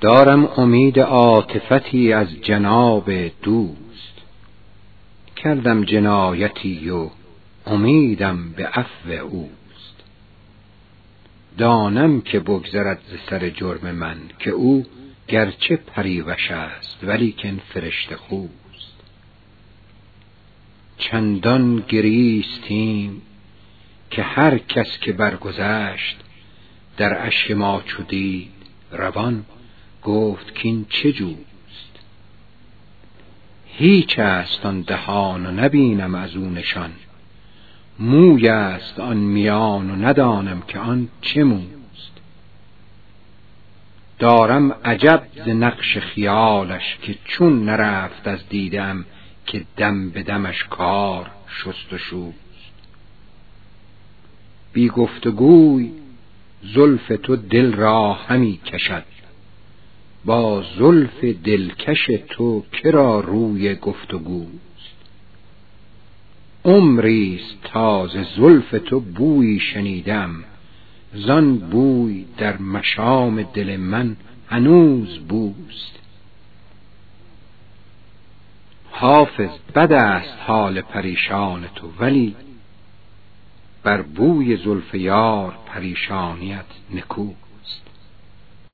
دارم امید عاطفتی از جناب دوست. کردم جنایتی و امیدم به عفو اوست. دانم که بگذرد ز سر جرم من که او گرچه پریوش است ولیکن فرشته خوست. چندان گریستیم که هر کس که برگذشت در اشک ما چو دید روان گفت کین چه جوست؟ هیچ است آن دهان و نبینم از او نشان. موی است آن میان و ندانم که آن چه موست. دارم عجب ز نقش خیالش که چون نرفت از دیدم که دم به دمش کار شست و شوست. بی گفت گوی زلف تو دل را همی کشد. با زلف دلکش تو کرا روی گفت و گوست عمریست تا زلف تو بویی شنیدم. زان بوی در مشام دل من هنوز بوست. حافظ بد است حال پریشان تو ولی بر بوی زلف یار پریشانیت نکوست.